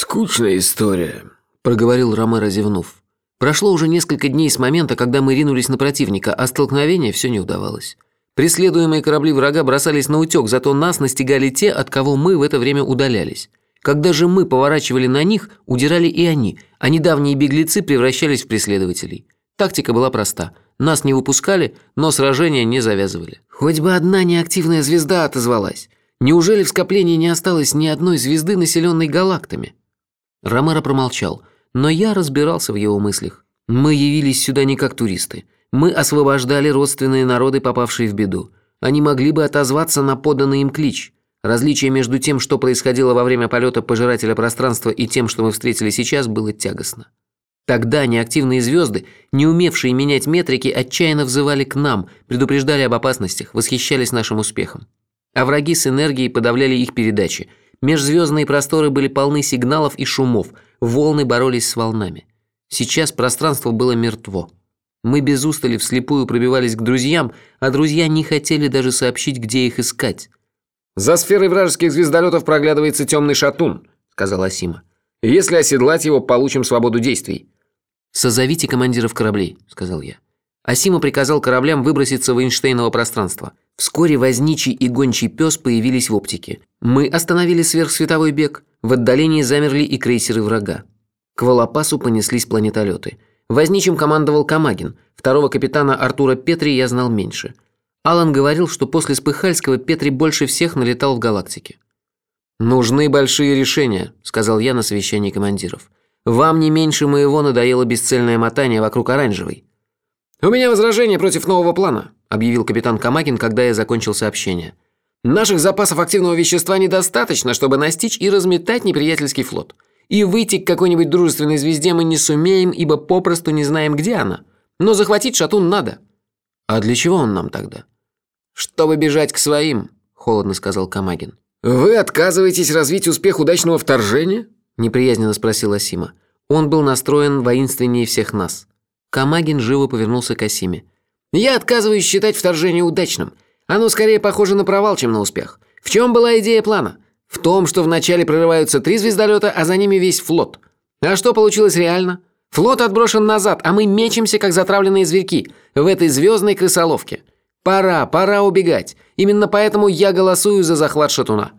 «Скучная история», – проговорил Ромеро, зевнув. Прошло уже несколько дней с момента, когда мы ринулись на противника, а столкновение все не удавалось. Преследуемые корабли врага бросались на утек, зато нас настигали те, от кого мы в это время удалялись. Когда же мы поворачивали на них, удирали и они, а недавние беглецы превращались в преследователей. Тактика была проста. Нас не выпускали, но сражения не завязывали. Хоть бы одна неактивная звезда отозвалась. Неужели в скоплении не осталось ни одной звезды, населенной галактами? Ромеро промолчал, но я разбирался в его мыслях. Мы явились сюда не как туристы. Мы освобождали родственные народы, попавшие в беду. Они могли бы отозваться на поданный им клич. Различие между тем, что происходило во время полета пожирателя пространства и тем, что мы встретили сейчас, было тягостно. Тогда неактивные звезды, не умевшие менять метрики, отчаянно взывали к нам, предупреждали об опасностях, восхищались нашим успехом. А враги с энергией подавляли их передачи. Межзвездные просторы были полны сигналов и шумов, волны боролись с волнами. Сейчас пространство было мертво. Мы без устали вслепую пробивались к друзьям, а друзья не хотели даже сообщить, где их искать. «За сферой вражеских звездолетов проглядывается темный шатун», – сказал Асима. «Если оседлать его, получим свободу действий». «Созовите командиров кораблей», – сказал я. Асима приказал кораблям выброситься в Эйнштейново пространство. Вскоре возничий и гончий пес появились в оптике. Мы остановили сверхсветовой бег. В отдалении замерли и крейсеры врага. К Волопасу понеслись планетолеты. Возничим командовал Камагин. Второго капитана Артура Петри я знал меньше – Алан говорил, что после Спыхальского Петри больше всех налетал в галактике. «Нужны большие решения», – сказал я на совещании командиров. «Вам не меньше моего надоело бесцельное мотание вокруг оранжевой». «У меня возражение против нового плана», – объявил капитан Камагин, когда я закончил сообщение. «Наших запасов активного вещества недостаточно, чтобы настичь и разметать неприятельский флот. И выйти к какой-нибудь дружественной звезде мы не сумеем, ибо попросту не знаем, где она. Но захватить шатун надо». «А для чего он нам тогда?» «Чтобы бежать к своим», – холодно сказал Камагин. «Вы отказываетесь развить успех удачного вторжения?» – неприязненно спросил Асима. Он был настроен воинственнее всех нас. Камагин живо повернулся к Асиме. «Я отказываюсь считать вторжение удачным. Оно скорее похоже на провал, чем на успех. В чем была идея плана? В том, что вначале прорываются три звездолета, а за ними весь флот. А что получилось реально? Флот отброшен назад, а мы мечемся, как затравленные зверьки, в этой звездной крысоловке. Пора, пора убегать. Именно поэтому я голосую за захват шатуна».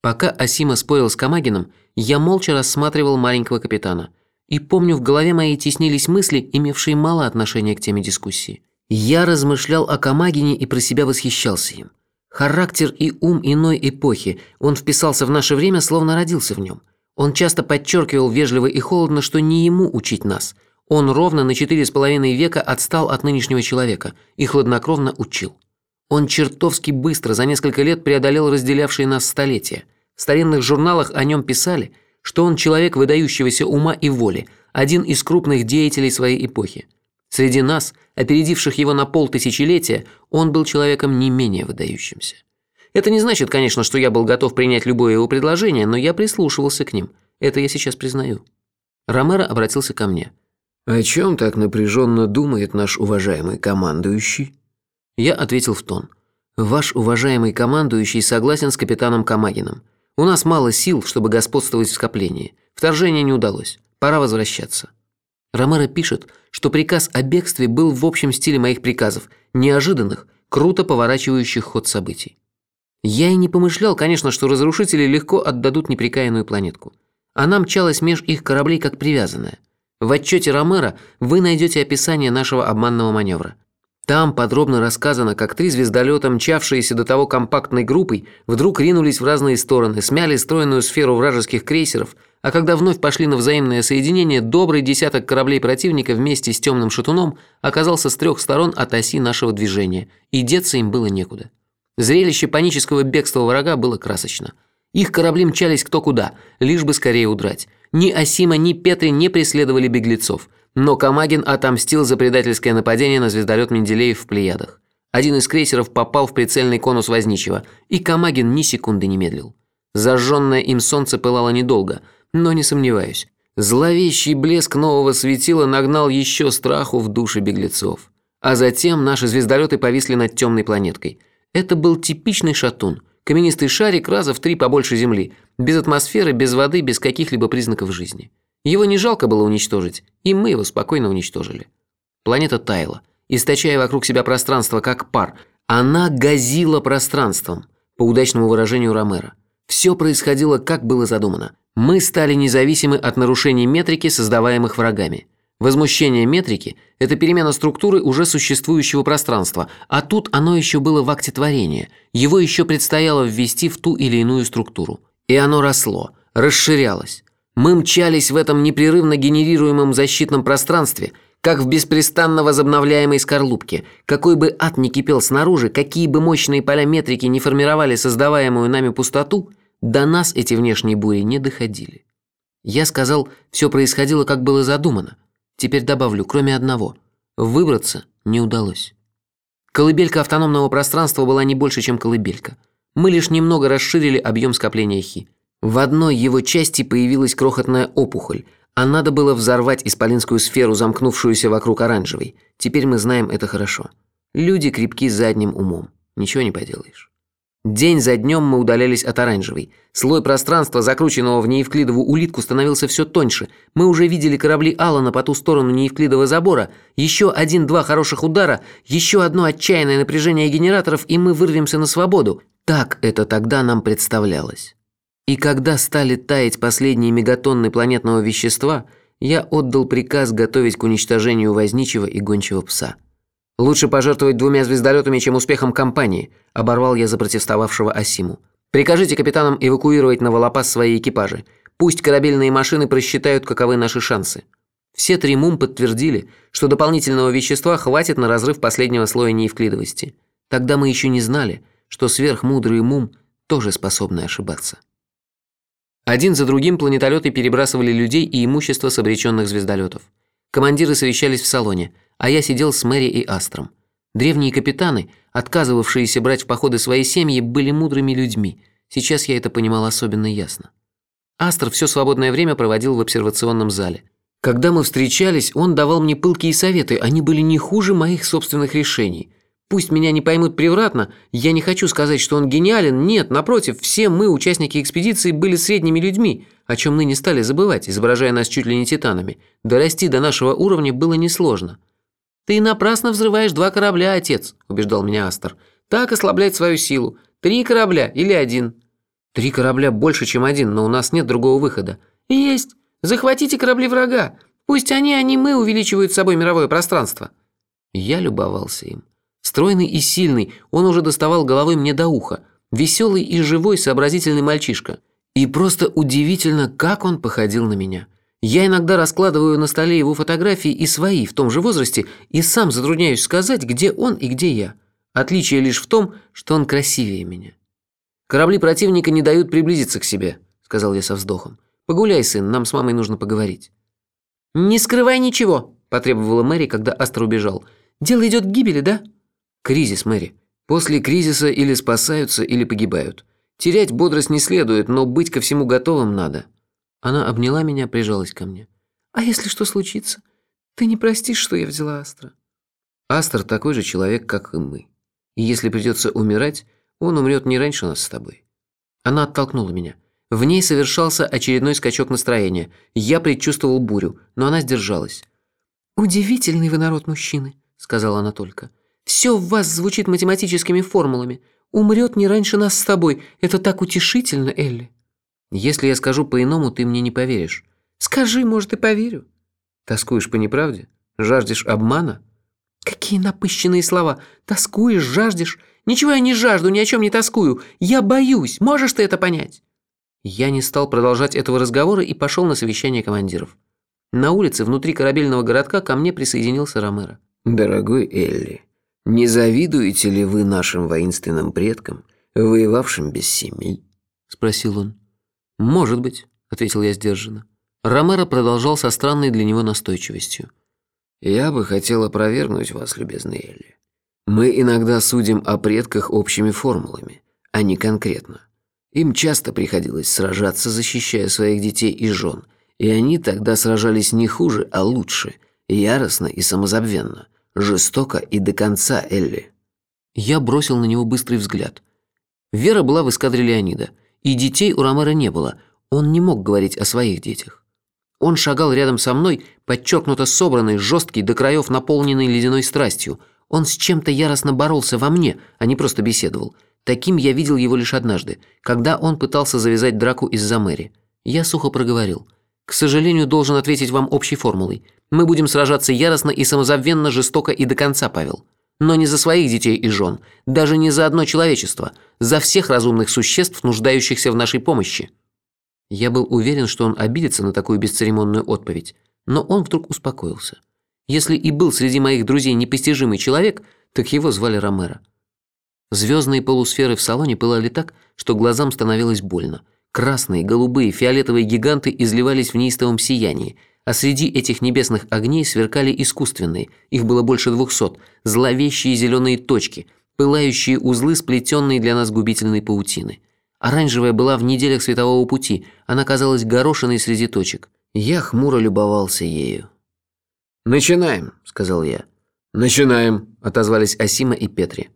Пока Асима спорил с Камагином, я молча рассматривал маленького капитана. И помню, в голове моей теснились мысли, имевшие мало отношения к теме дискуссии. Я размышлял о Камагине и про себя восхищался им. Характер и ум иной эпохи, он вписался в наше время, словно родился в нем. Он часто подчеркивал вежливо и холодно, что не ему учить нас. Он ровно на четыре с половиной века отстал от нынешнего человека и хладнокровно учил. Он чертовски быстро за несколько лет преодолел разделявшие нас столетия. В старинных журналах о нем писали, что он человек выдающегося ума и воли, один из крупных деятелей своей эпохи. Среди нас, опередивших его на полтысячелетия, он был человеком не менее выдающимся. Это не значит, конечно, что я был готов принять любое его предложение, но я прислушивался к ним. Это я сейчас признаю. Ромеро обратился ко мне. «О чем так напряженно думает наш уважаемый командующий?» Я ответил в тон. «Ваш уважаемый командующий согласен с капитаном Камагином. У нас мало сил, чтобы господствовать в скоплении. Вторжение не удалось. Пора возвращаться». Ромеро пишет, что приказ о бегстве был в общем стиле моих приказов, неожиданных, круто поворачивающих ход событий. Я и не помышлял, конечно, что разрушители легко отдадут неприкаянную планетку. Она мчалась меж их кораблей как привязанная. В отчете Ромера вы найдете описание нашего обманного маневра. Там подробно рассказано, как три звездолета, мчавшиеся до того компактной группой, вдруг ринулись в разные стороны, смяли стройную сферу вражеских крейсеров, а когда вновь пошли на взаимное соединение, добрый десяток кораблей противника вместе с темным шатуном оказался с трех сторон от оси нашего движения, и деться им было некуда. Зрелище панического бегства врага было красочно. Их корабли мчались кто куда, лишь бы скорее удрать. Ни Асима, ни Петри не преследовали беглецов. Но Камагин отомстил за предательское нападение на звездолет Менделеев в Плеядах. Один из крейсеров попал в прицельный конус Возничего, и Камагин ни секунды не медлил. Зажженное им солнце пылало недолго, но не сомневаюсь. Зловещий блеск нового светила нагнал еще страху в души беглецов. А затем наши звездолеты повисли над темной планеткой – это был типичный шатун, Каменистый шарик раза в три побольше Земли, без атмосферы, без воды, без каких-либо признаков жизни. Его не жалко было уничтожить, и мы его спокойно уничтожили. Планета таяла, источая вокруг себя пространство как пар. Она газила пространством, по удачному выражению Ромера. Все происходило, как было задумано. Мы стали независимы от нарушений метрики, создаваемых врагами. Возмущение метрики – это перемена структуры уже существующего пространства, а тут оно еще было в акте творения, его еще предстояло ввести в ту или иную структуру. И оно росло, расширялось. Мы мчались в этом непрерывно генерируемом защитном пространстве, как в беспрестанно возобновляемой скорлупке. Какой бы ад ни кипел снаружи, какие бы мощные поля метрики не формировали создаваемую нами пустоту, до нас эти внешние бури не доходили. Я сказал, все происходило, как было задумано – Теперь добавлю, кроме одного. Выбраться не удалось. Колыбелька автономного пространства была не больше, чем колыбелька. Мы лишь немного расширили объем скопления Хи. В одной его части появилась крохотная опухоль, а надо было взорвать исполинскую сферу, замкнувшуюся вокруг оранжевой. Теперь мы знаем это хорошо. Люди крепки задним умом. Ничего не поделаешь. День за днем мы удалялись от оранжевой. Слой пространства, закрученного в неевклидову улитку, становился все тоньше. Мы уже видели корабли Алана по ту сторону неевклидового забора. Еще один-два хороших удара, еще одно отчаянное напряжение генераторов, и мы вырвемся на свободу. Так это тогда нам представлялось. И когда стали таять последние мегатонны планетного вещества, я отдал приказ готовить к уничтожению возничего и гончего пса. «Лучше пожертвовать двумя звездолетами, чем успехом кампании», – оборвал я запротестовавшего Асиму. «Прикажите капитанам эвакуировать на Волопас свои экипажи. Пусть корабельные машины просчитают, каковы наши шансы». Все три МУМ подтвердили, что дополнительного вещества хватит на разрыв последнего слоя неевклидовости. Тогда мы еще не знали, что сверхмудрые МУМ тоже способны ошибаться. Один за другим планетолеты перебрасывали людей и имущество с обреченных звездолетов. Командиры совещались в салоне – а я сидел с Мэри и Астром. Древние капитаны, отказывавшиеся брать в походы свои семьи, были мудрыми людьми. Сейчас я это понимал особенно ясно. Астр все свободное время проводил в обсервационном зале. Когда мы встречались, он давал мне пылкие советы, они были не хуже моих собственных решений. Пусть меня не поймут превратно, я не хочу сказать, что он гениален, нет, напротив, все мы, участники экспедиции, были средними людьми, о чем ныне стали забывать, изображая нас чуть ли не титанами. Дорасти до нашего уровня было несложно. «Ты напрасно взрываешь два корабля, отец», – убеждал меня Астер. «Так ослаблять свою силу. Три корабля или один». «Три корабля больше, чем один, но у нас нет другого выхода». «Есть. Захватите корабли врага. Пусть они, а не мы, увеличивают собой мировое пространство». Я любовался им. Стройный и сильный, он уже доставал головой мне до уха. Веселый и живой сообразительный мальчишка. И просто удивительно, как он походил на меня. Я иногда раскладываю на столе его фотографии и свои в том же возрасте, и сам затрудняюсь сказать, где он и где я. Отличие лишь в том, что он красивее меня. «Корабли противника не дают приблизиться к себе», – сказал я со вздохом. «Погуляй, сын, нам с мамой нужно поговорить». «Не скрывай ничего», – потребовала Мэри, когда Астр убежал. «Дело идет к гибели, да?» «Кризис, Мэри. После кризиса или спасаются, или погибают. Терять бодрость не следует, но быть ко всему готовым надо». Она обняла меня, прижалась ко мне. «А если что случится? Ты не простишь, что я взяла Астра?» Астр такой же человек, как и мы. И если придется умирать, он умрет не раньше нас с тобой. Она оттолкнула меня. В ней совершался очередной скачок настроения. Я предчувствовал бурю, но она сдержалась. «Удивительный вы народ мужчины», — сказала она только. «Все в вас звучит математическими формулами. Умрет не раньше нас с тобой. Это так утешительно, Элли». Если я скажу по-иному, ты мне не поверишь. Скажи, может, и поверю. Тоскуешь по неправде? Жаждешь обмана? Какие напыщенные слова. Тоскуешь, жаждешь. Ничего я не жажду, ни о чем не тоскую. Я боюсь. Можешь ты это понять? Я не стал продолжать этого разговора и пошел на совещание командиров. На улице, внутри корабельного городка, ко мне присоединился Ромеро. «Дорогой Элли, не завидуете ли вы нашим воинственным предкам, воевавшим без семей?» – спросил он. «Может быть», – ответил я сдержанно. Ромеро продолжал со странной для него настойчивостью. «Я бы хотел опровергнуть вас, любезный Элли. Мы иногда судим о предках общими формулами, а не конкретно. Им часто приходилось сражаться, защищая своих детей и жен, и они тогда сражались не хуже, а лучше, яростно и самозабвенно, жестоко и до конца, Элли». Я бросил на него быстрый взгляд. Вера была в эскадре Леонида, и детей у Ромера не было, он не мог говорить о своих детях. Он шагал рядом со мной, подчеркнуто собранный, жесткий, до краев наполненный ледяной страстью. Он с чем-то яростно боролся во мне, а не просто беседовал. Таким я видел его лишь однажды, когда он пытался завязать драку из-за Мэри. Я сухо проговорил. «К сожалению, должен ответить вам общей формулой. Мы будем сражаться яростно и самозабвенно, жестоко и до конца, Павел. Но не за своих детей и жен, даже не за одно человечество, за всех разумных существ, нуждающихся в нашей помощи». Я был уверен, что он обидится на такую бесцеремонную отповедь, но он вдруг успокоился. Если и был среди моих друзей непостижимый человек, так его звали Ромеро. Звездные полусферы в салоне пылали так, что глазам становилось больно. Красные, голубые, фиолетовые гиганты изливались в неистовом сиянии, а среди этих небесных огней сверкали искусственные, их было больше двухсот, зловещие зеленые точки, пылающие узлы, сплетенные для нас губительной паутины. Оранжевая была в неделях светового пути, она казалась горошиной среди точек. Я хмуро любовался ею. «Начинаем», — сказал я. «Начинаем», — отозвались Асима и Петри.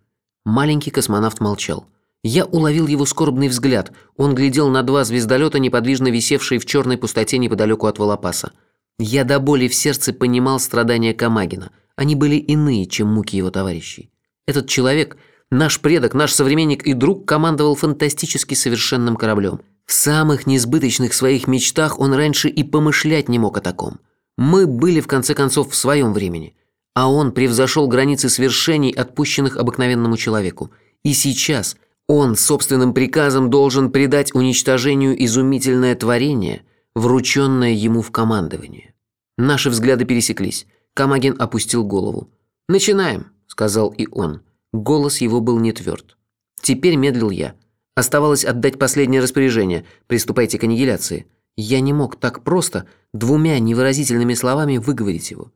Маленький космонавт молчал. Я уловил его скорбный взгляд. Он глядел на два звездолета, неподвижно висевшие в черной пустоте неподалеку от Волопаса. Я до боли в сердце понимал страдания Камагина. Они были иные, чем муки его товарищей. Этот человек Наш предок, наш современник и друг командовал фантастически совершенным кораблем. В самых несбыточных своих мечтах он раньше и помышлять не мог о таком. Мы были, в конце концов, в своем времени. А он превзошел границы свершений, отпущенных обыкновенному человеку. И сейчас он собственным приказом должен предать уничтожению изумительное творение, врученное ему в командование. Наши взгляды пересеклись. Камагин опустил голову. «Начинаем», — сказал и он. Голос его был не тверд. Теперь медлил я. Оставалось отдать последнее распоряжение. Приступайте к аннигиляции. Я не мог так просто двумя невыразительными словами выговорить его.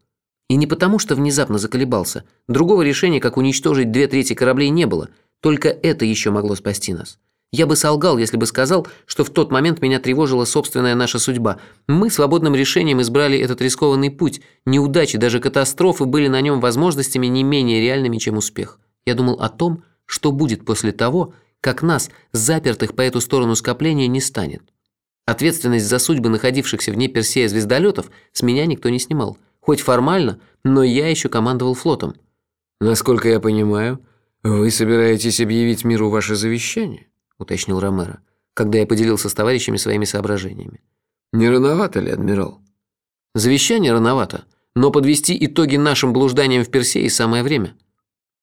И не потому, что внезапно заколебался. Другого решения, как уничтожить две трети кораблей, не было. Только это еще могло спасти нас. Я бы солгал, если бы сказал, что в тот момент меня тревожила собственная наша судьба. Мы свободным решением избрали этот рискованный путь. Неудачи, даже катастрофы были на нем возможностями не менее реальными, чем успех. Я думал о том, что будет после того, как нас, запертых по эту сторону скопления, не станет. Ответственность за судьбы находившихся вне Персея звездолетов с меня никто не снимал. Хоть формально, но я еще командовал флотом. «Насколько я понимаю, вы собираетесь объявить миру ваше завещание?» – уточнил Ромеро, когда я поделился с товарищами своими соображениями. «Не рановато ли, адмирал?» «Завещание рановато, но подвести итоги нашим блужданиям в Персее самое время».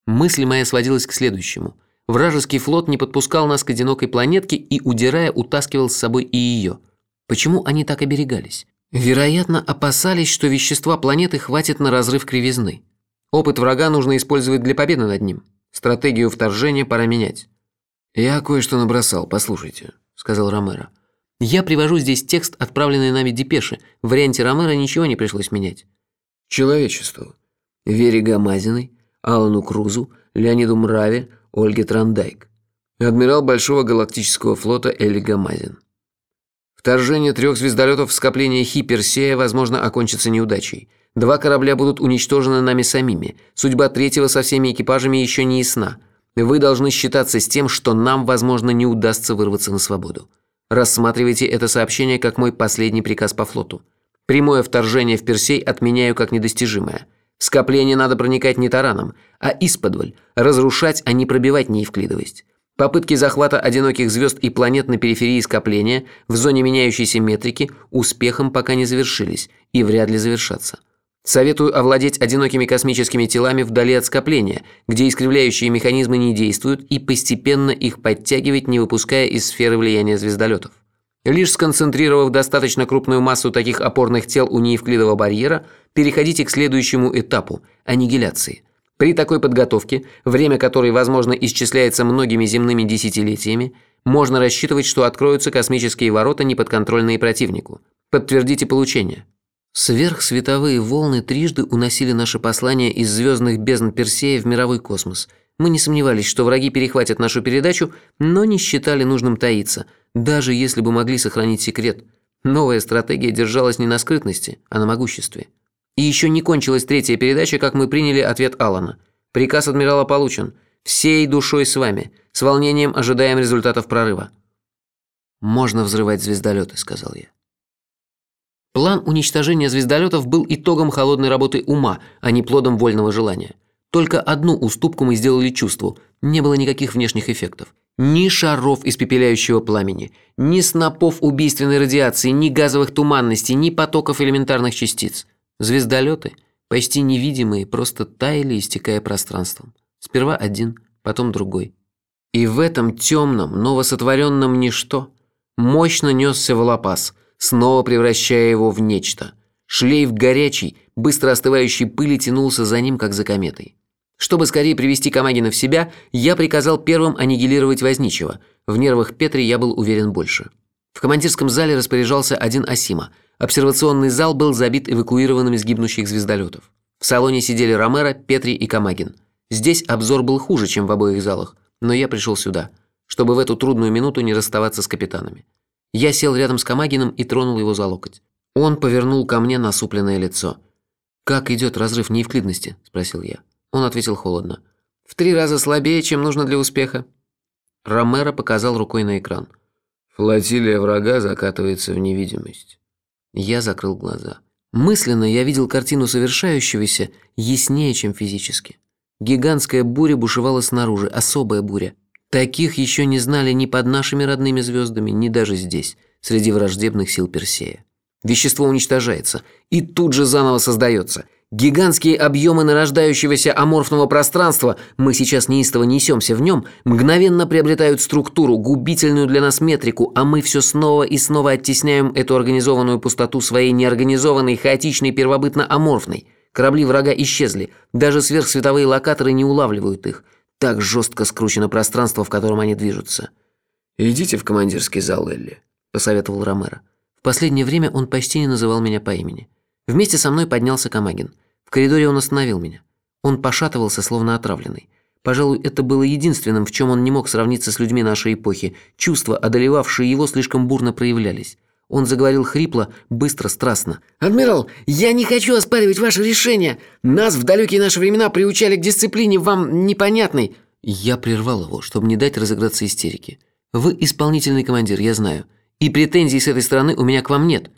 Мысль моя сводилась к следующему. Вражеский флот не подпускал нас к одинокой планетке и, удирая, утаскивал с собой и ее. Почему они так оберегались? Вероятно, опасались, что вещества планеты хватит на разрыв кривизны. Опыт врага нужно использовать для победы над ним. Стратегию вторжения пора менять. «Я кое-что набросал, послушайте», — сказал Ромеро. «Я привожу здесь текст, отправленный нами депеши. В варианте Ромеро ничего не пришлось менять». «Человечеству. Вере Гамазиной, Алану Крузу, Леониду Мраве, Ольге Трандайк. Адмирал Большого галактического флота Элли Гамазин. Вторжение трех звездолетов в скопление Хиперсея, возможно, окончится неудачей. Два корабля будут уничтожены нами самими. Судьба третьего со всеми экипажами еще не ясна. Вы должны считаться с тем, что нам, возможно, не удастся вырваться на свободу. Рассматривайте это сообщение как мой последний приказ по флоту. Прямое вторжение в Персей отменяю как недостижимое. Скопление надо проникать не тараном, а исподволь, разрушать, а не пробивать неевклидовость. Попытки захвата одиноких звезд и планет на периферии скопления в зоне меняющейся метрики успехом пока не завершились и вряд ли завершатся. Советую овладеть одинокими космическими телами вдали от скопления, где искривляющие механизмы не действуют, и постепенно их подтягивать, не выпуская из сферы влияния звездолетов. Лишь сконцентрировав достаточно крупную массу таких опорных тел у неевклидового барьера, переходите к следующему этапу – аннигиляции. При такой подготовке, время которой, возможно, исчисляется многими земными десятилетиями, можно рассчитывать, что откроются космические ворота, неподконтрольные противнику. Подтвердите получение. Сверхсветовые волны трижды уносили наше послание из звездных бездн Персея в мировой космос. Мы не сомневались, что враги перехватят нашу передачу, но не считали нужным таиться – даже если бы могли сохранить секрет. Новая стратегия держалась не на скрытности, а на могуществе. И еще не кончилась третья передача, как мы приняли ответ Алана. Приказ адмирала получен. Всей душой с вами. С волнением ожидаем результатов прорыва». «Можно взрывать звездолеты», — сказал я. План уничтожения звездолетов был итогом холодной работы ума, а не плодом вольного желания. Только одну уступку мы сделали чувству. Не было никаких внешних эффектов. Ни шаров испепеляющего пламени, ни снопов убийственной радиации, ни газовых туманностей, ни потоков элементарных частиц. Звездолеты, почти невидимые, просто таяли, истекая пространством. Сперва один, потом другой. И в этом темном, новосотворенном ничто мощно несся волопас, снова превращая его в нечто. Шлейф горячий, быстро остывающей пыли тянулся за ним, как за кометой. Чтобы скорее привести Камагина в себя, я приказал первым аннигилировать Возничего. В нервах Петри я был уверен больше. В командирском зале распоряжался один Асима. Обсервационный зал был забит эвакуированными с звездолетов. В салоне сидели Ромеро, Петри и Камагин. Здесь обзор был хуже, чем в обоих залах, но я пришел сюда, чтобы в эту трудную минуту не расставаться с капитанами. Я сел рядом с Камагиным и тронул его за локоть. Он повернул ко мне насупленное лицо. «Как идет разрыв неевклидности?» – спросил я. Он ответил холодно. «В три раза слабее, чем нужно для успеха». Ромеро показал рукой на экран. «Флотилия врага закатывается в невидимость». Я закрыл глаза. Мысленно я видел картину совершающегося яснее, чем физически. Гигантская буря бушевала снаружи, особая буря. Таких еще не знали ни под нашими родными звездами, ни даже здесь, среди враждебных сил Персея. Вещество уничтожается и тут же заново создается. Гигантские объемы нарождающегося аморфного пространства, мы сейчас неистово несемся в нем, мгновенно приобретают структуру, губительную для нас метрику, а мы все снова и снова оттесняем эту организованную пустоту своей неорганизованной, хаотичной, первобытно-аморфной. Корабли врага исчезли, даже сверхсветовые локаторы не улавливают их. Так жестко скручено пространство, в котором они движутся. «Идите в командирский зал, Элли», – посоветовал Ромеро. В последнее время он почти не называл меня по имени. Вместе со мной поднялся Камагин коридоре он остановил меня. Он пошатывался, словно отравленный. Пожалуй, это было единственным, в чем он не мог сравниться с людьми нашей эпохи. Чувства, одолевавшие его, слишком бурно проявлялись. Он заговорил хрипло, быстро, страстно. «Адмирал, я не хочу оспаривать ваше решение. Нас в далекие наши времена приучали к дисциплине вам непонятной». Я прервал его, чтобы не дать разыграться истерике. «Вы исполнительный командир, я знаю. И претензий с этой стороны у меня к вам нет.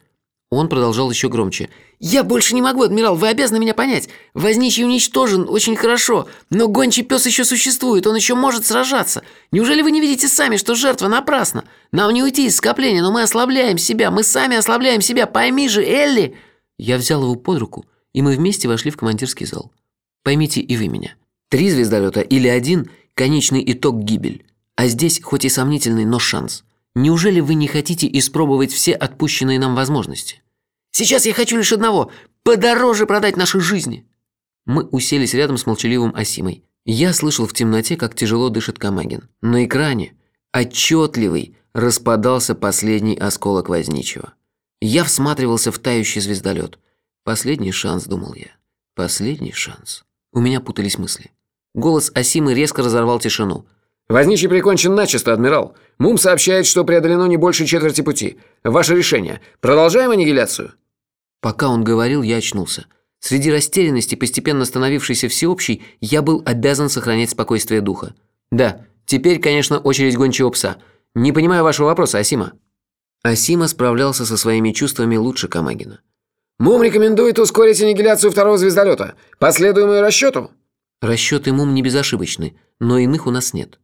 Он продолжал еще громче. «Я больше не могу, адмирал, вы обязаны меня понять. Возничий уничтожен, очень хорошо, но гончий пес еще существует, он еще может сражаться. Неужели вы не видите сами, что жертва напрасна? Нам не уйти из скопления, но мы ослабляем себя, мы сами ослабляем себя, пойми же, Элли!» Я взял его под руку, и мы вместе вошли в командирский зал. Поймите и вы меня. Три звездолета или один – конечный итог гибель. А здесь хоть и сомнительный, но шанс – Неужели вы не хотите испробовать все отпущенные нам возможности? Сейчас я хочу лишь одного – подороже продать наши жизни. Мы уселись рядом с молчаливым Асимой. Я слышал в темноте, как тяжело дышит Камагин. На экране, отчетливый, распадался последний осколок возничего. Я всматривался в тающий звездолет. Последний шанс, думал я. Последний шанс. У меня путались мысли. Голос Асимы резко разорвал тишину. Возничий прикончен начисто, адмирал. Мум сообщает, что преодолено не больше четверти пути. Ваше решение. Продолжаем аннигиляцию?» Пока он говорил, я очнулся. Среди растерянности, постепенно становившейся всеобщей, я был обязан сохранять спокойствие духа. «Да, теперь, конечно, очередь гончего пса. Не понимаю вашего вопроса, Асима». Асима справлялся со своими чувствами лучше Камагина. «Мум рекомендует ускорить аннигиляцию второго звездолета. Последуем ее расчету?» Расчеты Мум не безошибочны, но иных у нас нет.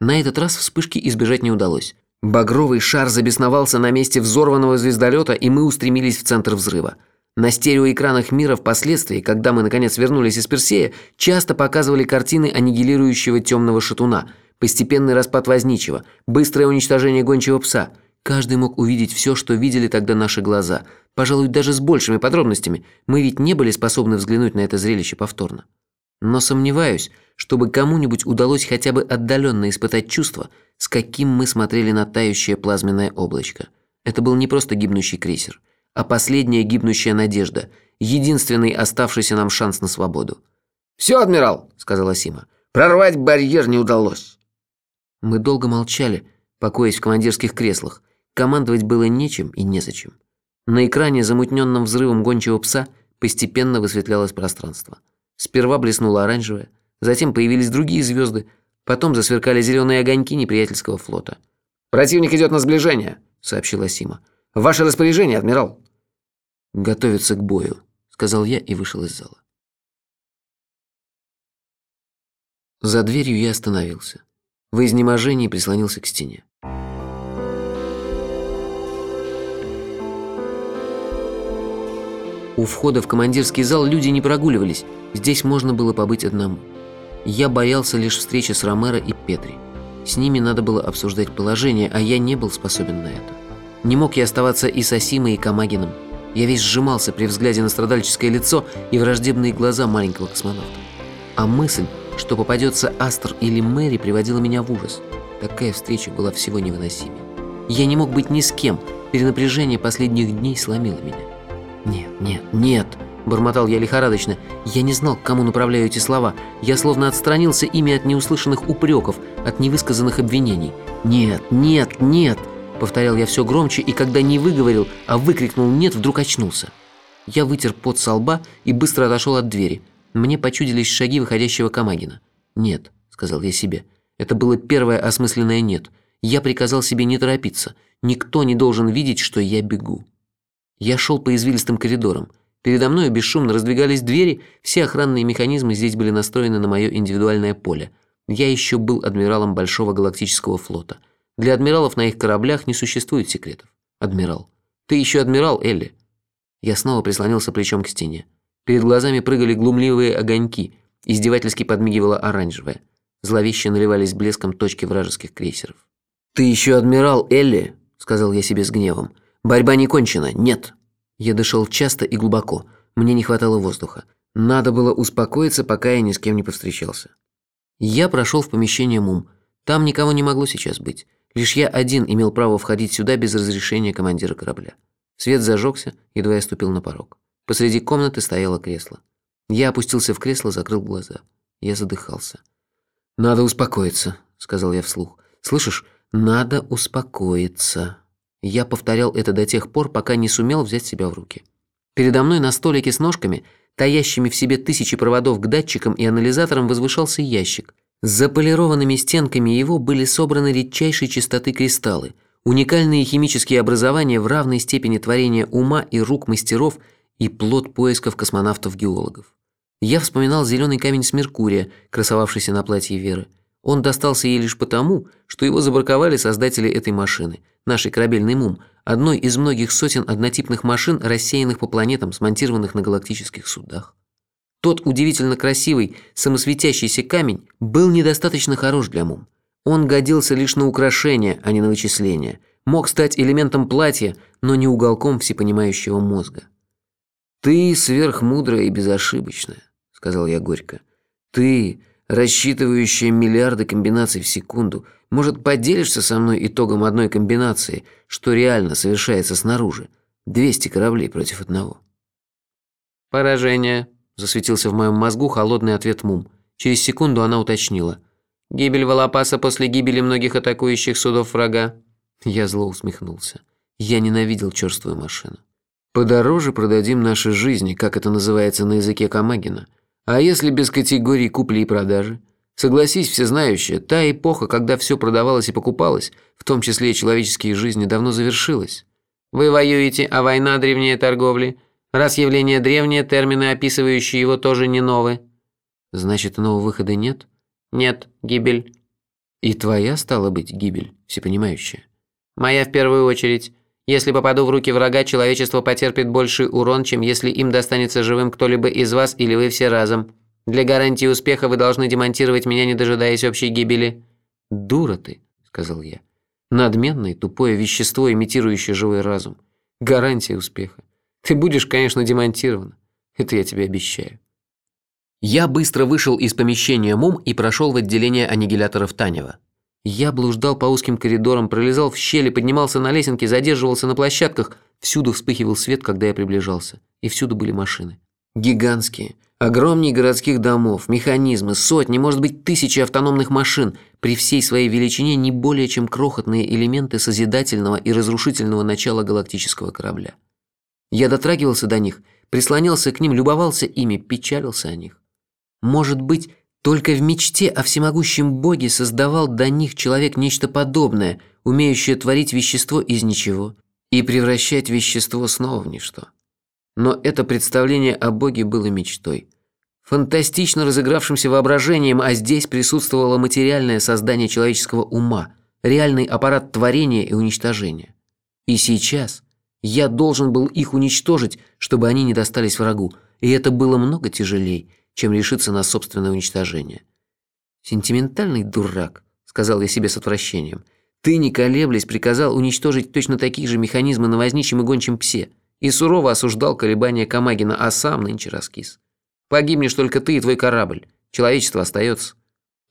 На этот раз вспышки избежать не удалось. Багровый шар забесновался на месте взорванного звездолета, и мы устремились в центр взрыва. На стереоэкранах мира впоследствии, когда мы наконец вернулись из Персея, часто показывали картины аннигилирующего темного шатуна, постепенный распад возничего, быстрое уничтожение гончего пса. Каждый мог увидеть все, что видели тогда наши глаза. Пожалуй, даже с большими подробностями. Мы ведь не были способны взглянуть на это зрелище повторно. Но сомневаюсь, чтобы кому-нибудь удалось хотя бы отдаленно испытать чувство, с каким мы смотрели на тающее плазменное облачко. Это был не просто гибнущий крейсер, а последняя гибнущая надежда, единственный оставшийся нам шанс на свободу. «Все, адмирал», — сказала Сима, — «прорвать барьер не удалось». Мы долго молчали, покоясь в командирских креслах. Командовать было нечем и незачем. На экране, замутненном взрывом гончего пса, постепенно высветлялось пространство. Сперва блеснуло оранжевое, Затем появились другие звезды, потом засверкали зеленые огоньки неприятельского флота. «Противник идет на сближение», — сообщила Сима. «Ваше распоряжение, адмирал». «Готовиться к бою», — сказал я и вышел из зала. За дверью я остановился. В изнеможении прислонился к стене. У входа в командирский зал люди не прогуливались, здесь можно было побыть одному. Я боялся лишь встречи с Ромеро и Петри. С ними надо было обсуждать положение, а я не был способен на это. Не мог я оставаться и с Асимой, и Камагином. Я весь сжимался при взгляде на страдальческое лицо и враждебные глаза маленького космонавта. А мысль, что попадется Астр или Мэри, приводила меня в ужас. Такая встреча была всего невыносимее. Я не мог быть ни с кем, перенапряжение последних дней сломило меня. «Нет, нет, нет!» – бормотал я лихорадочно. Я не знал, к кому направляю эти слова. Я словно отстранился ими от неуслышанных упреков, от невысказанных обвинений. «Нет, нет, нет!» – повторял я все громче, и когда не выговорил, а выкрикнул «нет», вдруг очнулся. Я вытер пот со лба и быстро отошел от двери. Мне почудились шаги выходящего Камагина. «Нет», – сказал я себе. Это было первое осмысленное «нет». Я приказал себе не торопиться. Никто не должен видеть, что я бегу. Я шел по извилистым коридорам. Передо мной бесшумно раздвигались двери, все охранные механизмы здесь были настроены на мое индивидуальное поле. Я еще был адмиралом Большого Галактического флота. Для адмиралов на их кораблях не существует секретов. Адмирал. Ты еще адмирал, Элли. Я снова прислонился плечом к стене. Перед глазами прыгали глумливые огоньки, издевательски подмигивала оранжевая. Зловеще наливались блеском точки вражеских крейсеров. «Ты еще адмирал, Элли?» – сказал я себе с гневом. Борьба не кончена, нет. Я дышал часто и глубоко. Мне не хватало воздуха. Надо было успокоиться, пока я ни с кем не повстречался. Я прошел в помещение МУМ. Там никого не могло сейчас быть. Лишь я один имел право входить сюда без разрешения командира корабля. Свет зажегся, едва я ступил на порог. Посреди комнаты стояло кресло. Я опустился в кресло, закрыл глаза. Я задыхался. «Надо успокоиться», — сказал я вслух. «Слышишь, надо успокоиться». Я повторял это до тех пор, пока не сумел взять себя в руки. Передо мной на столике с ножками, таящими в себе тысячи проводов к датчикам и анализаторам, возвышался ящик. С заполированными стенками его были собраны редчайшей чистоты кристаллы, уникальные химические образования в равной степени творения ума и рук мастеров и плод поисков космонавтов-геологов. Я вспоминал зеленый камень с Меркурия, красовавшийся на платье Веры. Он достался ей лишь потому, что его забраковали создатели этой машины, нашей корабельной МУМ, одной из многих сотен однотипных машин, рассеянных по планетам, смонтированных на галактических судах. Тот удивительно красивый, самосветящийся камень был недостаточно хорош для МУМ. Он годился лишь на украшение, а не на вычисление. Мог стать элементом платья, но не уголком всепонимающего мозга. «Ты сверхмудрая и безошибочная», — сказал я горько. «Ты рассчитывающая миллиарды комбинаций в секунду, может, поделишься со мной итогом одной комбинации, что реально совершается снаружи? 200 кораблей против одного. «Поражение», – засветился в моем мозгу холодный ответ Мум. Через секунду она уточнила. «Гибель Волопаса после гибели многих атакующих судов врага». Я зло усмехнулся. Я ненавидел черствую машину. «Подороже продадим наши жизни, как это называется на языке Камагина – а если без категории купли и продажи? Согласись, всезнающая, та эпоха, когда все продавалось и покупалось, в том числе и человеческие жизни, давно завершилась. Вы воюете, а война – древнее торговли. Раз явление древнее, термины, описывающие его, тоже не новые. Значит, иного выхода нет? Нет, гибель. И твоя стала быть гибель, всепонимающая? Моя в первую очередь. Если попаду в руки врага, человечество потерпит больший урон, чем если им достанется живым кто-либо из вас или вы все разом. Для гарантии успеха вы должны демонтировать меня, не дожидаясь общей гибели». «Дура ты», — сказал я. «Надменное, тупое вещество, имитирующее живой разум. Гарантия успеха. Ты будешь, конечно, демонтирован. Это я тебе обещаю». Я быстро вышел из помещения МУМ и прошел в отделение аннигиляторов Танева. Я блуждал по узким коридорам, пролезал в щели, поднимался на лесенке, задерживался на площадках. Всюду вспыхивал свет, когда я приближался. И всюду были машины. Гигантские. Огромнее городских домов, механизмы, сотни, может быть, тысячи автономных машин, при всей своей величине не более чем крохотные элементы созидательного и разрушительного начала галактического корабля. Я дотрагивался до них, прислонялся к ним, любовался ими, печалился о них. Может быть, Только в мечте о всемогущем Боге создавал до них человек нечто подобное, умеющее творить вещество из ничего и превращать вещество снова в ничто. Но это представление о Боге было мечтой. Фантастично разыгравшимся воображением, а здесь присутствовало материальное создание человеческого ума, реальный аппарат творения и уничтожения. И сейчас я должен был их уничтожить, чтобы они не достались врагу, и это было много тяжелей, чем решиться на собственное уничтожение. «Сентиментальный дурак», — сказал я себе с отвращением. «Ты, не колеблясь, приказал уничтожить точно такие же механизмы на возничьем и гончем псе и сурово осуждал колебания Камагина, а сам нынче раскис. Погибнешь только ты и твой корабль. Человечество остается.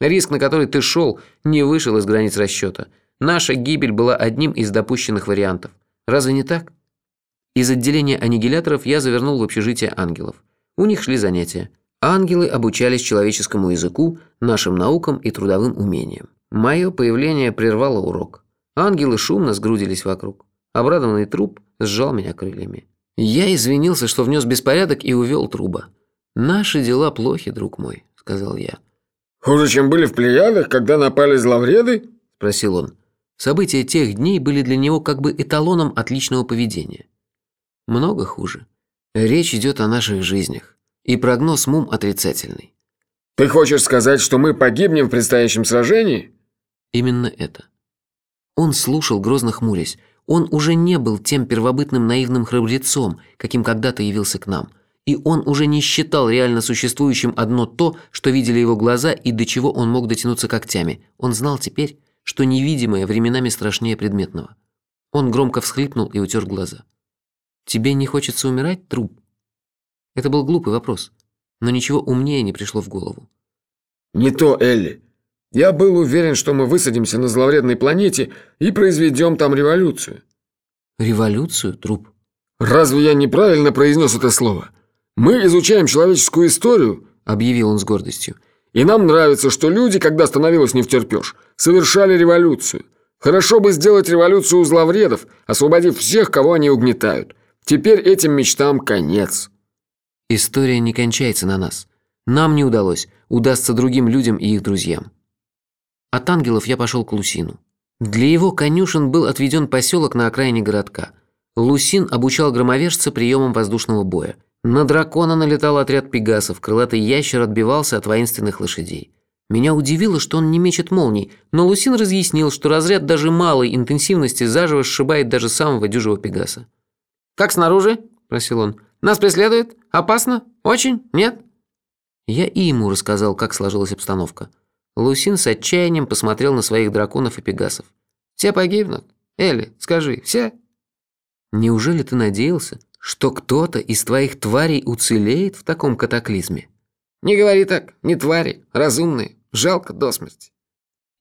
Риск, на который ты шел, не вышел из границ расчета. Наша гибель была одним из допущенных вариантов. Разве не так? Из отделения аннигиляторов я завернул в общежитие ангелов. У них шли занятия. Ангелы обучались человеческому языку, нашим наукам и трудовым умениям. Мое появление прервало урок. Ангелы шумно сгрудились вокруг. Обрадованный труп сжал меня крыльями. Я извинился, что внес беспорядок и увел труба. «Наши дела плохи, друг мой», — сказал я. «Хуже, чем были в Плеядах, когда напали зловреды?» – спросил он. События тех дней были для него как бы эталоном отличного поведения. Много хуже. Речь идет о наших жизнях. И прогноз МУМ отрицательный. «Ты хочешь сказать, что мы погибнем в предстоящем сражении?» Именно это. Он слушал, грозно хмурясь. Он уже не был тем первобытным наивным храбрецом, каким когда-то явился к нам. И он уже не считал реально существующим одно то, что видели его глаза и до чего он мог дотянуться когтями. Он знал теперь, что невидимое временами страшнее предметного. Он громко всхлипнул и утер глаза. «Тебе не хочется умирать, труп?» Это был глупый вопрос, но ничего умнее не пришло в голову. «Не то, Элли. Я был уверен, что мы высадимся на зловредной планете и произведем там революцию». «Революцию, труп?» «Разве я неправильно произнес это слово? Мы изучаем человеческую историю», – объявил он с гордостью. «И нам нравится, что люди, когда становилось не втерпешь, совершали революцию. Хорошо бы сделать революцию у зловредов, освободив всех, кого они угнетают. Теперь этим мечтам конец». История не кончается на нас. Нам не удалось, удастся другим людям и их друзьям. От ангелов я пошел к Лусину. Для его конюшен был отведен поселок на окраине городка. Лусин обучал громовержца приемам воздушного боя. На дракона налетал отряд пегасов, крылатый ящер отбивался от воинственных лошадей. Меня удивило, что он не мечет молний, но Лусин разъяснил, что разряд даже малой интенсивности заживо сшибает даже самого дюжего пегаса. «Как снаружи?» – спросил он. «Нас преследуют? Опасно? Очень? Нет?» Я и ему рассказал, как сложилась обстановка. Лусин с отчаянием посмотрел на своих драконов и пегасов. «Все погибнут? Элли, скажи, все?» «Неужели ты надеялся, что кто-то из твоих тварей уцелеет в таком катаклизме?» «Не говори так, не твари, разумные, жалко до смерти».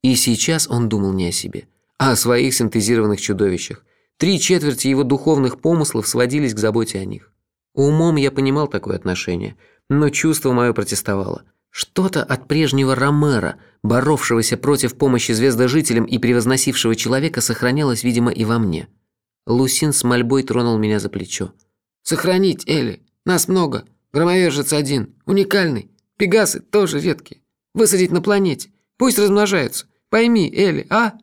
И сейчас он думал не о себе, а о своих синтезированных чудовищах. Три четверти его духовных помыслов сводились к заботе о них. Умом я понимал такое отношение, но чувство мое протестовало – что-то от прежнего Ромера, боровшегося против помощи звездожителям и превозносившего человека, сохранялось, видимо, и во мне. Лусин с мольбой тронул меня за плечо. «Сохранить, Элли. Нас много. Громовержец один. Уникальный. Пегасы тоже редкие. Высадить на планете. Пусть размножаются. Пойми, Элли, а?»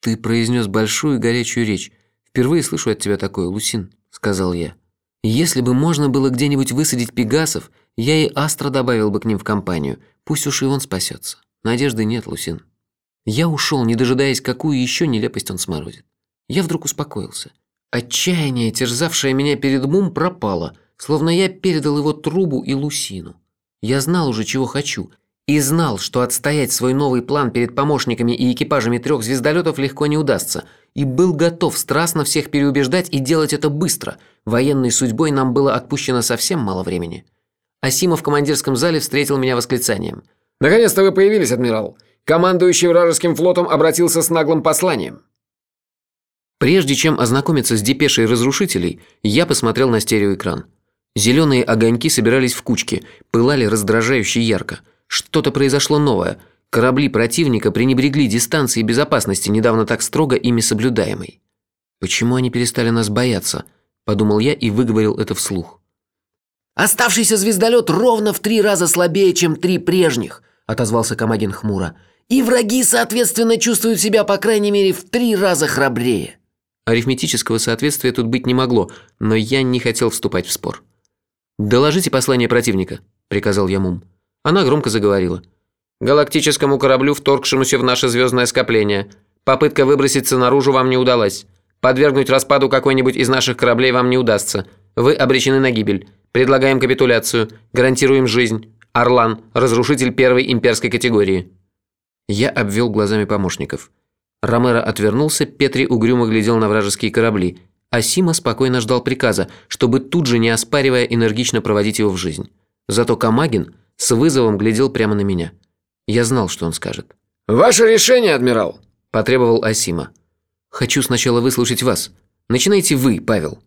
«Ты произнес большую горячую речь. Впервые слышу от тебя такое, Лусин», — сказал я. «Если бы можно было где-нибудь высадить пегасов, я и Астра добавил бы к ним в компанию. Пусть уж и он спасется. Надежды нет, Лусин. Я ушел, не дожидаясь, какую еще нелепость он сморозит. Я вдруг успокоился. Отчаяние, терзавшее меня перед Мум, пропало, словно я передал его трубу и Лусину. Я знал уже, чего хочу, и знал, что отстоять свой новый план перед помощниками и экипажами трех звездолетов легко не удастся, и был готов страстно всех переубеждать и делать это быстро. Военной судьбой нам было отпущено совсем мало времени. Асима в командирском зале встретил меня восклицанием. «Наконец-то вы появились, адмирал! Командующий вражеским флотом обратился с наглым посланием!» Прежде чем ознакомиться с депешей разрушителей, я посмотрел на стереоэкран. Зеленые огоньки собирались в кучки, пылали раздражающе ярко. Что-то произошло новое. Корабли противника пренебрегли дистанцией безопасности, недавно так строго ими соблюдаемой. «Почему они перестали нас бояться?» – подумал я и выговорил это вслух. Оставшийся звездолет ровно в три раза слабее, чем три прежних, отозвался Камагин хмуро. И враги, соответственно, чувствуют себя, по крайней мере, в три раза храбрее. Арифметического соответствия тут быть не могло, но я не хотел вступать в спор. «Доложите послание противника», – приказал я Мум. Она громко заговорила. «Галактическому кораблю, вторгшемуся в наше звездное скопление. Попытка выброситься наружу вам не удалась. Подвергнуть распаду какой-нибудь из наших кораблей вам не удастся. Вы обречены на гибель. Предлагаем капитуляцию. Гарантируем жизнь. Орлан, разрушитель первой имперской категории». Я обвел глазами помощников. Ромеро отвернулся, Петри угрюмо глядел на вражеские корабли, а Сима спокойно ждал приказа, чтобы тут же, не оспаривая, энергично проводить его в жизнь. Зато Камагин с вызовом глядел прямо на меня. Я знал, что он скажет. «Ваше решение, адмирал!» – потребовал Асима. «Хочу сначала выслушать вас. Начинайте вы, Павел».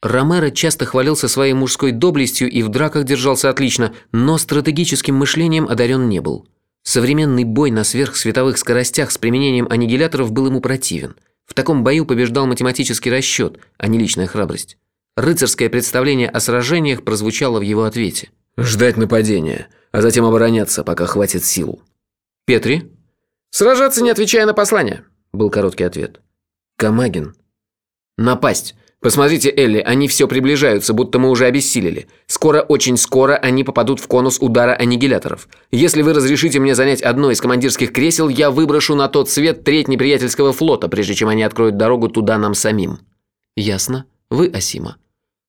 Ромеро часто хвалился своей мужской доблестью и в драках держался отлично, но стратегическим мышлением одарен не был. Современный бой на сверхсветовых скоростях с применением аннигиляторов был ему противен. В таком бою побеждал математический расчет, а не личная храбрость. Рыцарское представление о сражениях прозвучало в его ответе. «Ждать нападения, а затем обороняться, пока хватит сил». «Петри?» «Сражаться, не отвечая на послание», – был короткий ответ. «Камагин?» «Напасть. Посмотрите, Элли, они все приближаются, будто мы уже обессилели. Скоро, очень скоро они попадут в конус удара аннигиляторов. Если вы разрешите мне занять одно из командирских кресел, я выброшу на тот свет треть неприятельского флота, прежде чем они откроют дорогу туда нам самим». «Ясно. Вы Асима».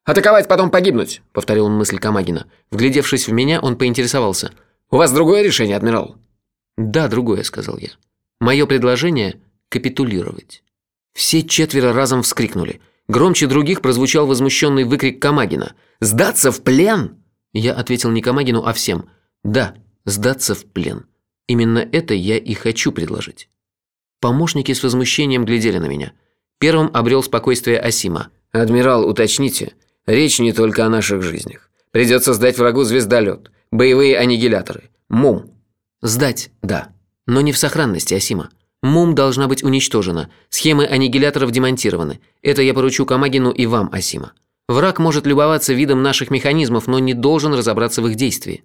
«Атаковать, потом погибнуть», — повторил он мысль Камагина. Вглядевшись в меня, он поинтересовался. «У вас другое решение, адмирал?» «Да, другое», — сказал я. «Мое предложение — капитулировать». Все четверо разом вскрикнули. Громче других прозвучал возмущенный выкрик Камагина. «Сдаться в плен?» Я ответил не Камагину, а всем. «Да, сдаться в плен. Именно это я и хочу предложить». Помощники с возмущением глядели на меня. Первым обрел спокойствие Асима. «Адмирал, уточните. Речь не только о наших жизнях. Придется сдать врагу звездолет, боевые аннигиляторы, МУМ». «Сдать, да. Но не в сохранности, Асима. МУМ должна быть уничтожена, схемы аннигиляторов демонтированы. Это я поручу Камагину и вам, Асима. Враг может любоваться видом наших механизмов, но не должен разобраться в их действии».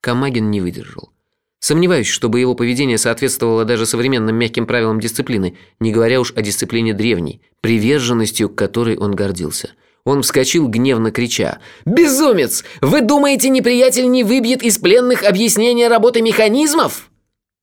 Камагин не выдержал. Сомневаюсь, чтобы его поведение соответствовало даже современным мягким правилам дисциплины, не говоря уж о дисциплине древней, приверженностью которой он гордился. Он вскочил, гневно крича. «Безумец! Вы думаете, неприятель не выбьет из пленных объяснения работы механизмов?»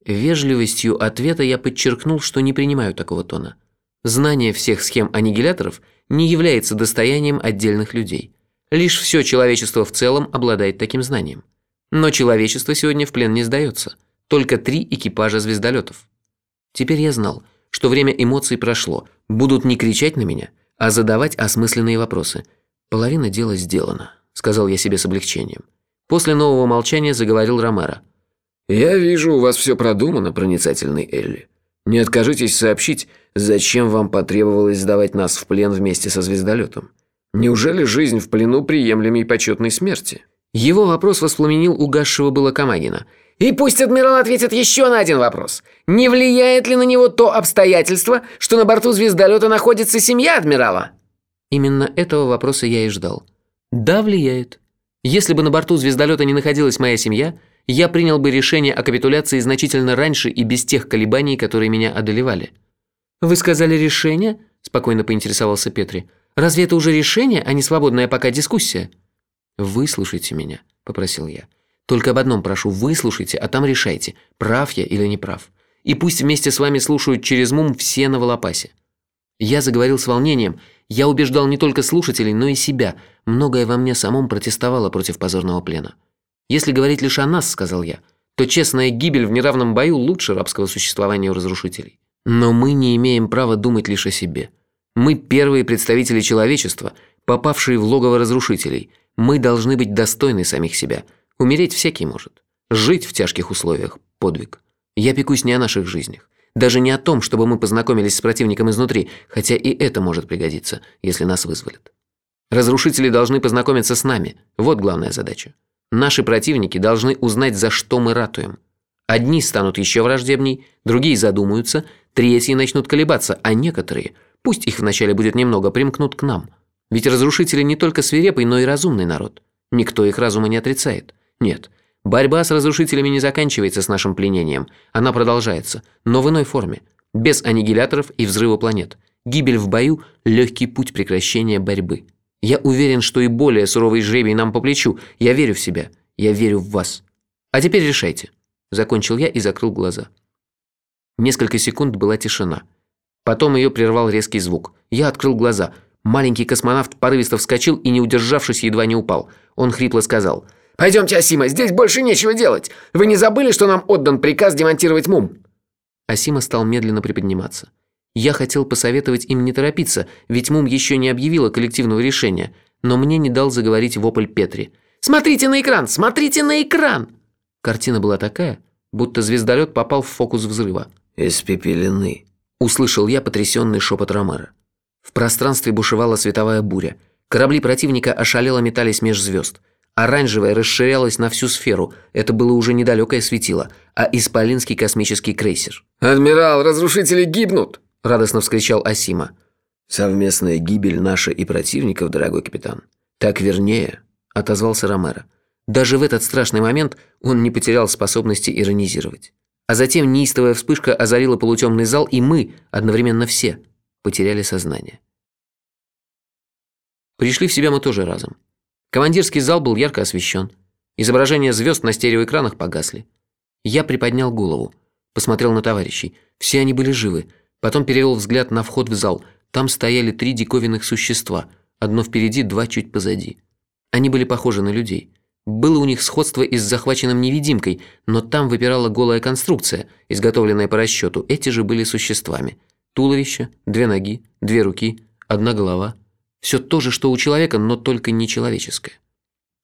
Вежливостью ответа я подчеркнул, что не принимаю такого тона. Знание всех схем аннигиляторов не является достоянием отдельных людей. Лишь все человечество в целом обладает таким знанием. Но человечество сегодня в плен не сдается. Только три экипажа звездолетов. Теперь я знал, что время эмоций прошло. Будут не кричать на меня, а задавать осмысленные вопросы. Половина дела сделана, сказал я себе с облегчением. После нового молчания заговорил Ромеро. «Я вижу, у вас все продумано, проницательный Элли. Не откажитесь сообщить, зачем вам потребовалось сдавать нас в плен вместе со звездолетом. Неужели жизнь в плену приемлемей почетной смерти?» Его вопрос воспламенил угасшего было Камагина. «И пусть адмирал ответит еще на один вопрос. Не влияет ли на него то обстоятельство, что на борту звездолета находится семья адмирала?» Именно этого вопроса я и ждал. «Да, влияет. Если бы на борту звездолета не находилась моя семья, я принял бы решение о капитуляции значительно раньше и без тех колебаний, которые меня одолевали. «Вы сказали решение?» – спокойно поинтересовался Петри. «Разве это уже решение, а не свободная пока дискуссия?» «Выслушайте меня», – попросил я. «Только об одном прошу, выслушайте, а там решайте, прав я или не прав. И пусть вместе с вами слушают через мум все на Волопасе». Я заговорил с волнением. Я убеждал не только слушателей, но и себя. Многое во мне самом протестовало против позорного плена. Если говорить лишь о нас, сказал я, то честная гибель в неравном бою лучше рабского существования у разрушителей. Но мы не имеем права думать лишь о себе. Мы первые представители человечества, попавшие в логово разрушителей. Мы должны быть достойны самих себя. Умереть всякий может. Жить в тяжких условиях – подвиг. Я пекусь не о наших жизнях. Даже не о том, чтобы мы познакомились с противником изнутри, хотя и это может пригодиться, если нас вызволят. Разрушители должны познакомиться с нами. Вот главная задача. Наши противники должны узнать, за что мы ратуем. Одни станут еще враждебней, другие задумаются, третьи начнут колебаться, а некоторые, пусть их вначале будет немного, примкнут к нам. Ведь разрушители не только свирепый, но и разумный народ. Никто их разума не отрицает. Нет, борьба с разрушителями не заканчивается с нашим пленением. Она продолжается, но в иной форме. Без аннигиляторов и взрыва планет. Гибель в бою – легкий путь прекращения борьбы. Я уверен, что и более суровый жребий нам по плечу. Я верю в себя. Я верю в вас. А теперь решайте. Закончил я и закрыл глаза. Несколько секунд была тишина. Потом ее прервал резкий звук. Я открыл глаза. Маленький космонавт порывисто вскочил и, не удержавшись, едва не упал. Он хрипло сказал. «Пойдемте, Асима, здесь больше нечего делать. Вы не забыли, что нам отдан приказ демонтировать МУМ?» Асима стал медленно приподниматься. Я хотел посоветовать им не торопиться, ведь МУМ еще не объявила коллективного решения, но мне не дал заговорить вопль Петри. «Смотрите на экран! Смотрите на экран!» Картина была такая, будто звездолет попал в фокус взрыва. «Испепелены», – услышал я потрясенный шепот Ромера. В пространстве бушевала световая буря. Корабли противника ошалело метались меж звезд. Оранжевое расширялось на всю сферу. Это было уже недалекое светило, а исполинский космический крейсер. «Адмирал, разрушители гибнут!» – радостно вскричал Асима. «Совместная гибель наша и противников, дорогой капитан. Так вернее», – отозвался Ромеро. Даже в этот страшный момент он не потерял способности иронизировать. А затем неистовая вспышка озарила полутемный зал, и мы, одновременно все, потеряли сознание. Пришли в себя мы тоже разом. Командирский зал был ярко освещен. Изображения звезд на стереоэкранах погасли. Я приподнял голову, посмотрел на товарищей. Все они были живы. Потом перевел взгляд на вход в зал. Там стояли три диковинных существа. Одно впереди, два чуть позади. Они были похожи на людей. Было у них сходство и с захваченным невидимкой, но там выпирала голая конструкция, изготовленная по расчету. Эти же были существами. Туловище, две ноги, две руки, одна голова. Все то же, что у человека, но только не человеческое.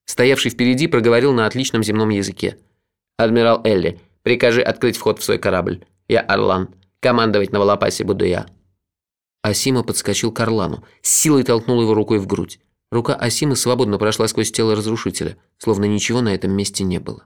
Стоявший впереди проговорил на отличном земном языке. «Адмирал Элли, прикажи открыть вход в свой корабль. Я Орлан. Командовать на Волопасе буду я». Асима подскочил к Орлану, с силой толкнул его рукой в грудь. Рука Асимы свободно прошла сквозь тело разрушителя, словно ничего на этом месте не было.